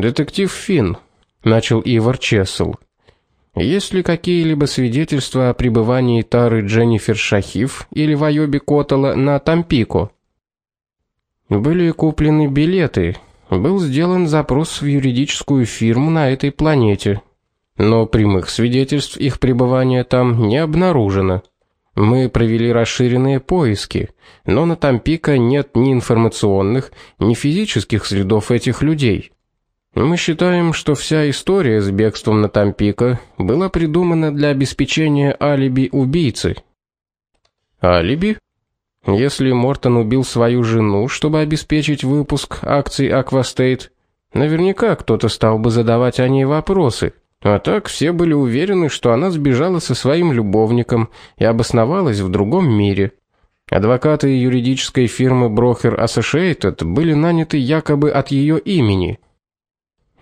Детектив Фин, начал Ивар Чесл. Есть ли какие-либо свидетельства о пребывании Тары Дженнифер Шахиф или Вайоби Котала на Тампико? Были куплены билеты, был сделан запрос в юридическую фирму на этой планете. Но прямых свидетельств их пребывания там не обнаружено. Мы провели расширенные поиски, но на Тампико нет ни информационных, ни физических следов этих людей. Мы считаем, что вся история с бегством на Тампико была придумана для обеспечения алиби убийцы. Алиби? Если Мортон убил свою жену, чтобы обеспечить выпуск акций Аквастейт, наверняка кто-то стал бы задавать о ней вопросы. А так все были уверены, что она сбежала со своим любовником и обосновалась в другом мире. Адвокаты юридической фирмы Broker Associated были наняты якобы от ее имени.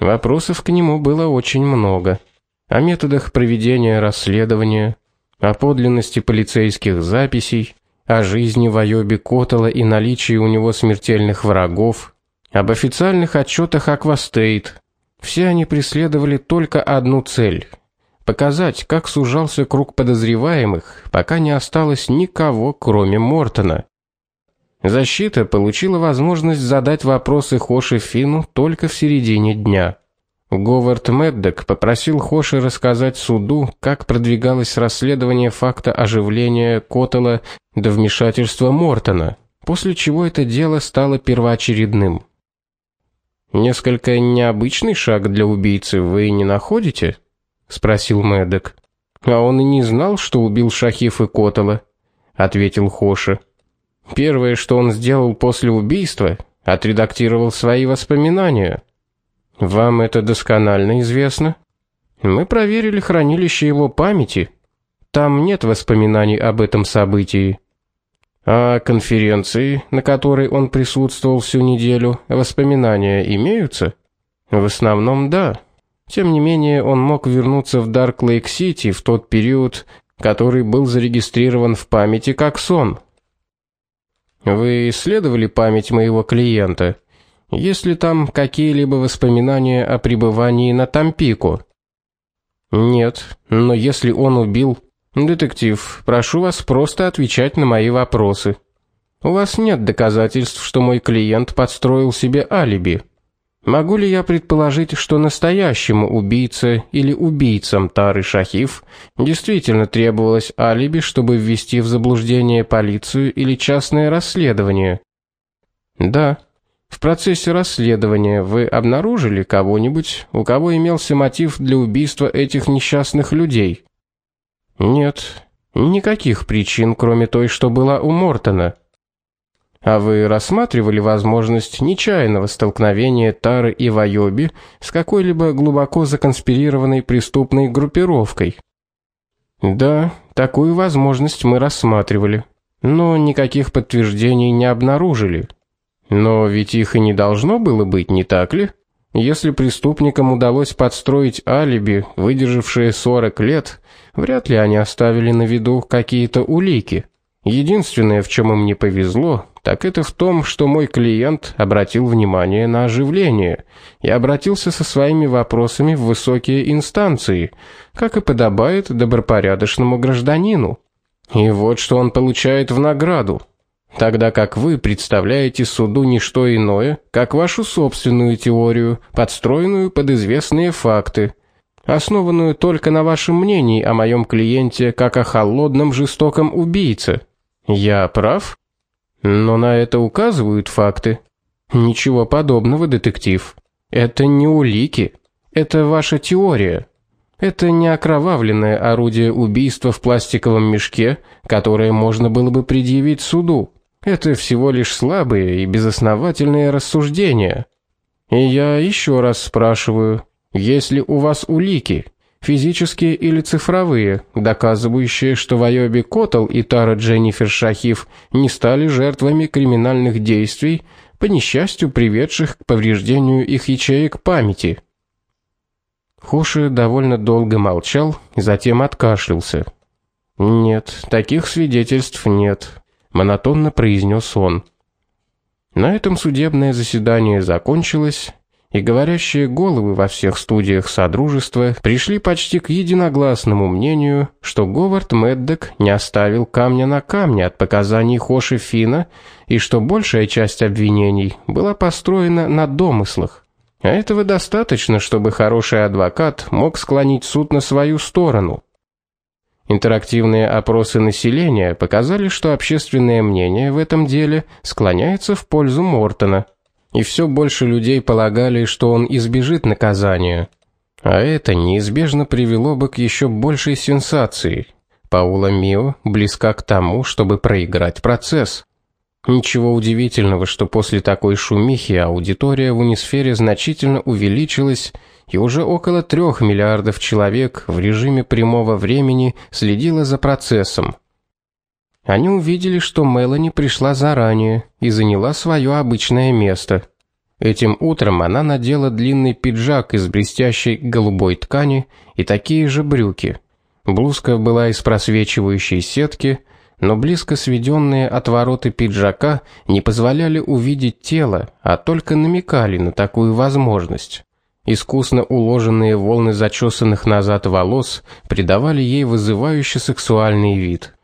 Вопросов к нему было очень много. О методах проведения расследования, о подлинности полицейских записей, о жизни Вайоби Котала и наличии у него смертельных врагов, об официальных отчетах Аквастейт. Все они преследовали только одну цель показать, как сужался круг подозреваемых, пока не осталось никого, кроме Мортона. Защита получила возможность задать вопросы Хоши Фину только в середине дня. Говард Меддок попросил Хоши рассказать суду, как продвигалось расследование факта оживления Котела до вмешательства Мортона, после чего это дело стало первоочередным. Несколько необычный шаг для убийцы вы не находите? спросил Меддок. А он и не знал, что убил Шахиф и Котела, ответил Хоши. Первое, что он сделал после убийства, отредактировал свои воспоминания. Вам это досконально известно? Мы проверили хранилище его памяти. Там нет воспоминаний об этом событии. А конференции, на которой он присутствовал всю неделю, воспоминания имеются? В основном да. Тем не менее, он мог вернуться в Дарк Лейк-Сити в тот период, который был зарегистрирован в памяти как сон. Вы исследовали память моего клиента? Есть ли там какие-либо воспоминания о пребывании на Тампико? Нет, но если он убил детектив, прошу вас просто отвечать на мои вопросы. У вас нет доказательств, что мой клиент подстроил себе алиби. Могу ли я предположить, что настоящему убийце или убийцам Тары Шахиф действительно требовалось алиби, чтобы ввести в заблуждение полицию или частное расследование? Да. В процессе расследования вы обнаружили кого-нибудь, у кого имелся мотив для убийства этих несчастных людей? Нет. Никаких причин, кроме той, что была у Мортона. А вы рассматривали возможность нечаянного столкновения Тары и Вайоби с какой-либо глубоко законспирированной преступной группировкой? Да, такую возможность мы рассматривали, но никаких подтверждений не обнаружили. Но ведь их и не должно было быть, не так ли? Если преступникам удалось подстроить алиби, выдержавшее 40 лет, вряд ли они оставили на виду какие-то улики. Единственное, в чем им не повезло, так это в том, что мой клиент обратил внимание на оживление и обратился со своими вопросами в высокие инстанции, как и подобает добропорядочному гражданину. И вот что он получает в награду. Тогда как вы представляете суду не что иное, как вашу собственную теорию, подстроенную под известные факты, основанную только на вашем мнении о моем клиенте как о холодном жестоком убийце. Я прав? Но на это указывают факты. Ничего подобного, детектив. Это не улики, это ваша теория. Это не окровавленное орудие убийства в пластиковом мешке, которое можно было бы предъявить суду. Это всего лишь слабые и безосновательные рассуждения. И я еще раз спрашиваю, есть ли у вас улики? Физические или цифровые, доказывающие, что Вайоби Котл и Тара Дженнифер Шахиф не стали жертвами криминальных действий, по несчастью приведших к повреждению их ячеек памяти. Хоши довольно долго молчал, затем откашлялся. Нет, таких свидетельств нет, монотонно произнес он. На этом судебное заседание закончилось, и говорящие головы во всех студиях содружества пришли почти к единогласному мнению, что Говард Меддек не оставил камня на камне от показаний Хоши Фина и что большая часть обвинений была построена на домыслах. А этого достаточно, чтобы хороший адвокат мог склонить суд на свою сторону. Интерактивные опросы населения показали, что общественное мнение в этом деле склоняется в пользу Мортона и все больше людей полагали, что он избежит наказания. А это неизбежно привело бы к еще большей сенсации. Паула Мио близка к тому, чтобы проиграть процесс. Ничего удивительного, что после такой шумихи аудитория в Унисфере значительно увеличилась, и уже около трех миллиардов человек в режиме прямого времени следило за процессом. Они увидели, что Мелани пришла заранее и заняла свое обычное место. Этим утром она надела длинный пиджак из блестящей голубой ткани и такие же брюки. Блузка была из просвечивающей сетки, но близко сведенные отвороты пиджака не позволяли увидеть тело, а только намекали на такую возможность. Искусно уложенные волны зачесанных назад волос придавали ей вызывающий сексуальный вид.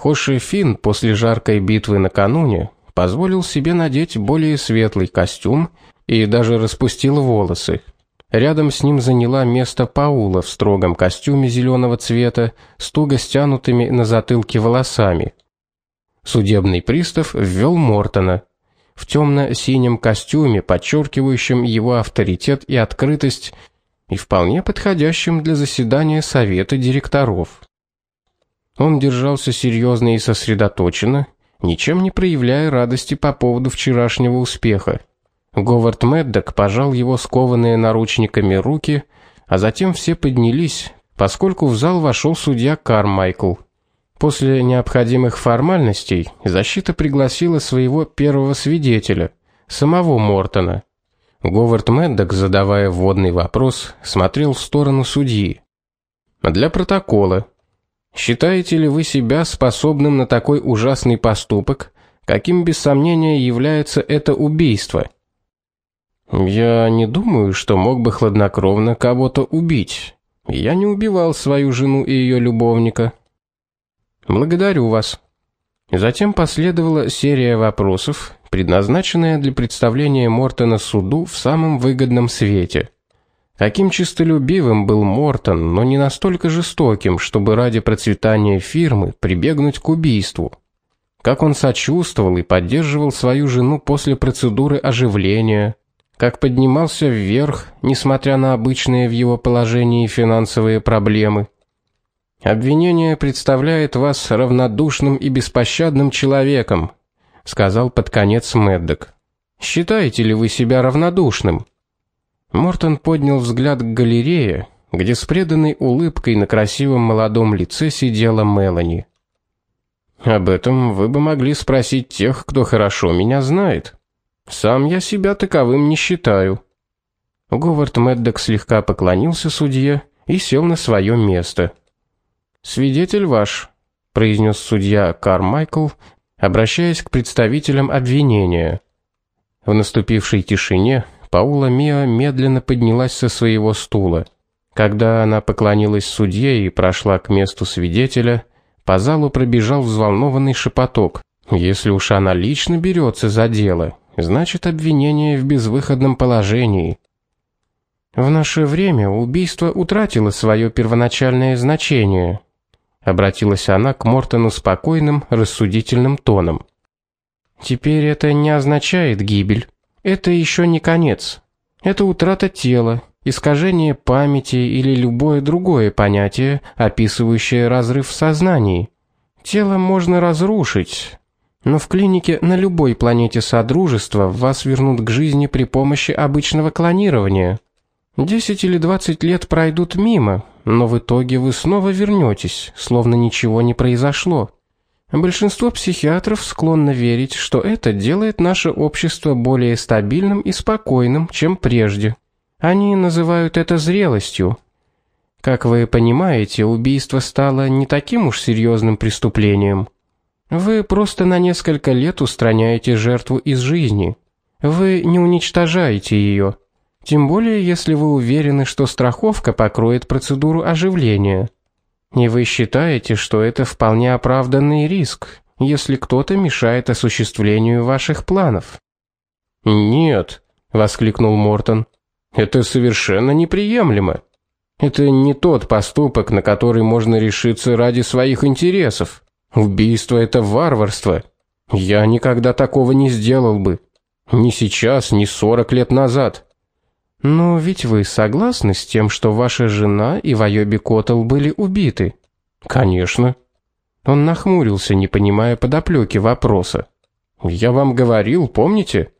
Хоши Фин после жаркой битвы накануне позволил себе надеть более светлый костюм и даже распустил волосы. Рядом с ним заняла место Паула в строгом костюме зеленого цвета с туго стянутыми на затылке волосами. Судебный пристав ввел Мортона в темно синем костюме, подчеркивающем его авторитет и открытость, и вполне подходящим для заседания совета директоров. Он держался серьезно и сосредоточенно, ничем не проявляя радости по поводу вчерашнего успеха. Говард Меддок пожал его скованные наручниками руки, а затем все поднялись, поскольку в зал вошел судья Кармайкл. После необходимых формальностей защита пригласила своего первого свидетеля, самого Мортона. Говард Меддок, задавая вводный вопрос, смотрел в сторону судьи. Для протокола Считаете ли вы себя способным на такой ужасный поступок, каким без сомнения является это убийство? Я не думаю, что мог бы хладнокровно кого-то убить. Я не убивал свою жену и ее любовника. Благодарю вас. Затем последовала серия вопросов, предназначенная для представления Мортона суду в самом выгодном свете. Каким честолюбивым был Мортон, но не настолько жестоким, чтобы ради процветания фирмы прибегнуть к убийству. Как он сочувствовал и поддерживал свою жену после процедуры оживления, как поднимался вверх, несмотря на обычные в его положении финансовые проблемы. Обвинение представляет вас равнодушным и беспощадным человеком, сказал под конец Меддок. Считаете ли вы себя равнодушным? Мортон поднял взгляд к галерее, где с преданной улыбкой на красивом молодом лице сидела Мелани. Об этом вы бы могли спросить тех, кто хорошо меня знает. Сам я себя таковым не считаю. Говард Меддок слегка поклонился судье и сел на свое место. Свидетель ваш, произнес судья Кармайкл, обращаясь к представителям обвинения. В наступившей тишине Паула Миа медленно поднялась со своего стула. Когда она поклонилась судье и прошла к месту свидетеля, по залу пробежал взволнованный шепоток. Если уж она лично берется за дело, значит обвинение в безвыходном положении. В наше время убийство утратило свое первоначальное значение, обратилась она к Мортону спокойным, рассудительным тоном. Теперь это не означает гибель. Это еще не конец. Это утрата тела, искажение памяти или любое другое понятие, описывающее разрыв в сознании. Тело можно разрушить, но в клинике на любой планете Содружества вас вернут к жизни при помощи обычного клонирования. 10 или 20 лет пройдут мимо, но в итоге вы снова вернетесь, словно ничего не произошло. Большинство психиатров склонно верить, что это делает наше общество более стабильным и спокойным, чем прежде. Они называют это зрелостью. Как вы понимаете, убийство стало не таким уж серьезным преступлением. Вы просто на несколько лет устраняете жертву из жизни. Вы не уничтожаете ее. Тем более, если вы уверены, что страховка покроет процедуру оживления. И вы считаете, что это вполне оправданный риск, если кто-то мешает осуществлению ваших планов. Нет, воскликнул Мортон. Это совершенно неприемлемо. Это не тот поступок, на который можно решиться ради своих интересов. Убийство это варварство. Я никогда такого не сделал бы. Ни сейчас, ни сорок лет назад. Но ведь вы согласны с тем, что ваша жена и Вайоби Котл были убиты? Конечно. Он нахмурился, не понимая подоплеки вопроса. Я вам говорил, помните?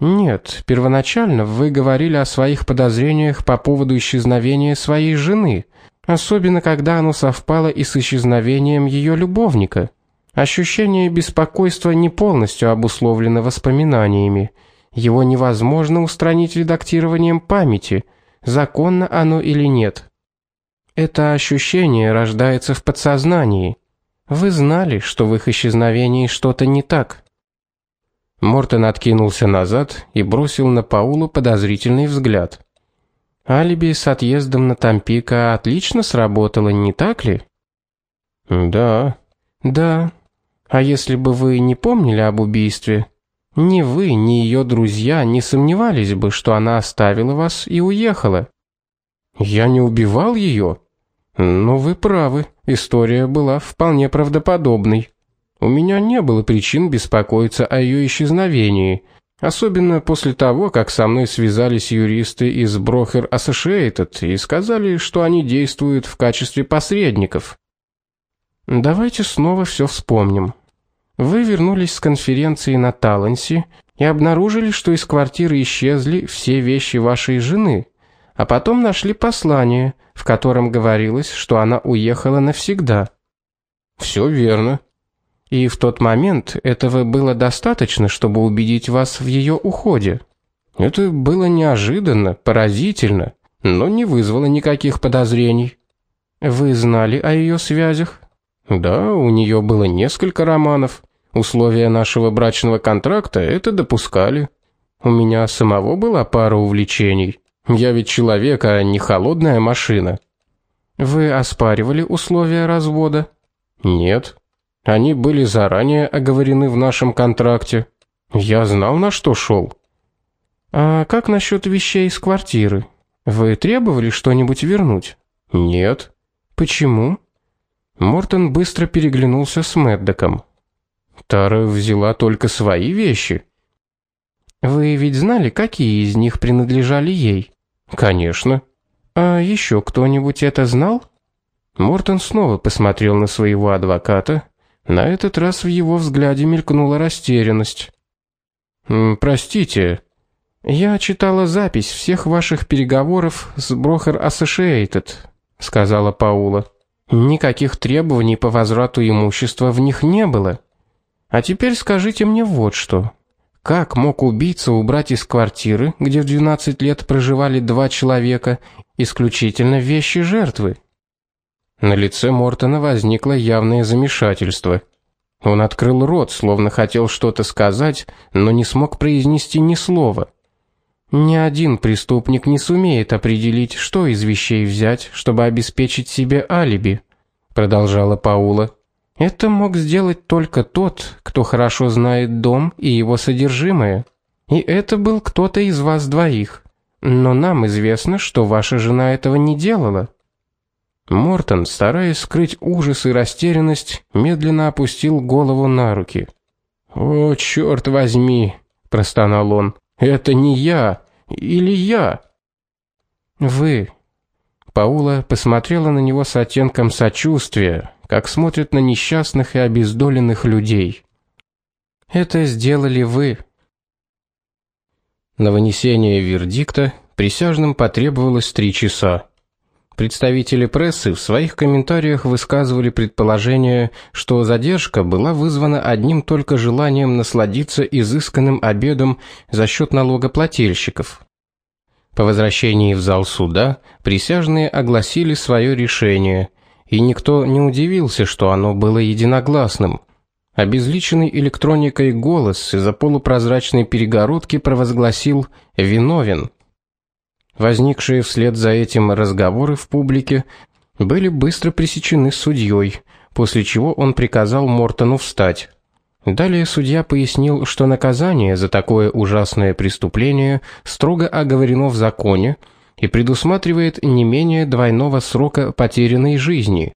Нет, первоначально вы говорили о своих подозрениях по поводу исчезновения своей жены, особенно когда оно совпало и с исчезновением ее любовника. Ощущение беспокойства не полностью обусловлено воспоминаниями. Его невозможно устранить редактированием памяти, законно оно или нет. Это ощущение рождается в подсознании. Вы знали, что в их исчезновении что-то не так. Мортон откинулся назад и бросил на Паулу подозрительный взгляд. Алиби с отъездом на Тампико отлично сработало, не так ли? Да. Да. А если бы вы не помнили об убийстве, ни вы, ни ее друзья не сомневались бы, что она оставила вас и уехала. Я не убивал ее. Но вы правы. История была вполне правдоподобной. У меня не было причин беспокоиться о ее исчезновении, особенно после того, как со мной связались юристы из Broker Associated и сказали, что они действуют в качестве посредников. Давайте снова все вспомним. Вы вернулись с конференции на Талансе и обнаружили, что из квартиры исчезли все вещи вашей жены, а потом нашли послание, в котором говорилось, что она уехала навсегда. Все верно. И в тот момент этого было достаточно, чтобы убедить вас в ее уходе. Это было неожиданно, поразительно, но не вызвало никаких подозрений. Вы знали о ее связях? Да, у нее было несколько романов. Условия нашего брачного контракта это допускали. У меня самого была пара увлечений. Я ведь человек, а не холодная машина. Вы оспаривали условия развода? Нет. Они были заранее оговорены в нашем контракте. Я знал, на что шел. А как насчет вещей из квартиры? Вы требовали что-нибудь вернуть? Нет. Почему? Мортон быстро переглянулся с Мэддоком. Тара взяла только свои вещи. Вы ведь знали, какие из них принадлежали ей? Конечно. А еще кто-нибудь это знал? Мортон снова посмотрел на своего адвоката, на этот раз в его взгляде мелькнула растерянность. «Простите, я читала запись всех ваших переговоров с Broker Associated», — сказала Паула. «Никаких требований по возврату имущества в них не было. А теперь скажите мне вот что. Как мог убийца убрать из квартиры, где в 12 лет проживали два человека, исключительно вещи жертвы?» На лице Мортона возникло явное замешательство. Он открыл рот, словно хотел что-то сказать, но не смог произнести ни слова. Ни один преступник не сумеет определить, что из вещей взять, чтобы обеспечить себе алиби, продолжала Паула. Это мог сделать только тот, кто хорошо знает дом и его содержимое. И это был кто-то из вас двоих. Но нам известно, что ваша жена этого не делала. Мортон, стараясь скрыть ужас и растерянность, медленно опустил голову на руки. "О, черт возьми", простонал он. "Это не я или я?" "Вы?" Паула посмотрела на него с оттенком сочувствия, как смотрят на несчастных и обездоленных людей. "Это сделали вы." На вынесение вердикта присяжным потребовалось три часа. Представители прессы в своих комментариях высказывали предположение, что задержка была вызвана одним только желанием насладиться изысканным обедом за счет налогоплательщиков. По возвращении в зал суда присяжные огласили свое решение, и никто не удивился, что оно было единогласным. Обезличенный электроникой голос из-за полупрозрачной перегородки провозгласил «виновен». Возникшие вслед за этим разговоры в публике были быстро пресечены судьей, после чего он приказал Мортону встать. Далее судья пояснил, что наказание за такое ужасное преступление строго оговорено в законе и предусматривает не менее двойного срока потерянной жизни.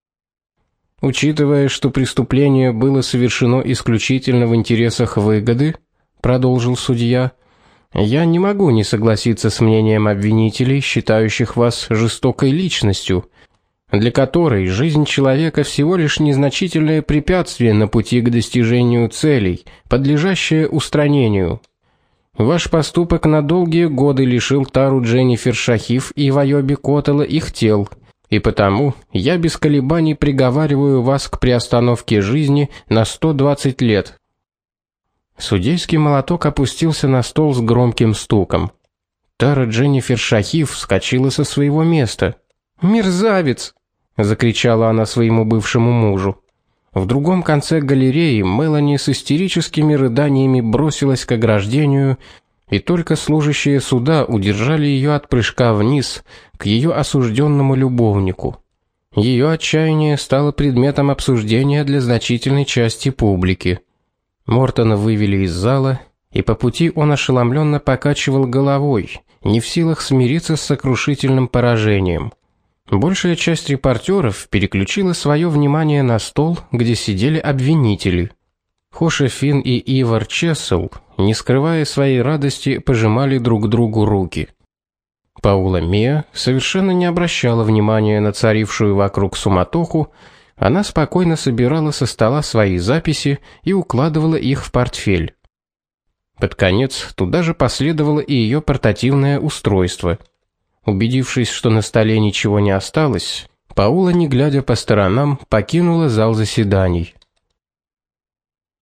Учитывая, что преступление было совершено исключительно в интересах выгоды, продолжил судья, я не могу не согласиться с мнением обвинителей, считающих вас жестокой личностью, для которой жизнь человека всего лишь незначительное препятствие на пути к достижению целей, подлежащее устранению. Ваш поступок на долгие годы лишил Тару Дженнифер Шахиф и Вайоби Котела их тел, и потому я без колебаний приговариваю вас к приостановке жизни на 120 лет. Судейский молоток опустился на стол с громким стуком. Тара Дженнифер Шахиф вскочила со своего места. "Мерзавец!" закричала она своему бывшему мужу. В другом конце галереи Мелани с истерическими рыданиями бросилась к ограждению, и только служащие суда удержали ее от прыжка вниз к ее осужденному любовнику. Ее отчаяние стало предметом обсуждения для значительной части публики. Мортона вывели из зала, и по пути он ошеломленно покачивал головой, не в силах смириться с сокрушительным поражением. Большая часть репортеров переключила свое внимание на стол, где сидели обвинители. Хоша Фин и Ивар Чессел, не скрывая своей радости, пожимали друг другу руки. Паула Мия совершенно не обращала внимания на царившую вокруг суматоху, она спокойно собирала со стола свои записи и укладывала их в портфель. Под конец туда же последовало и ее портативное устройство – Убедившись, что на столе ничего не осталось, Паула, не глядя по сторонам, покинула зал заседаний.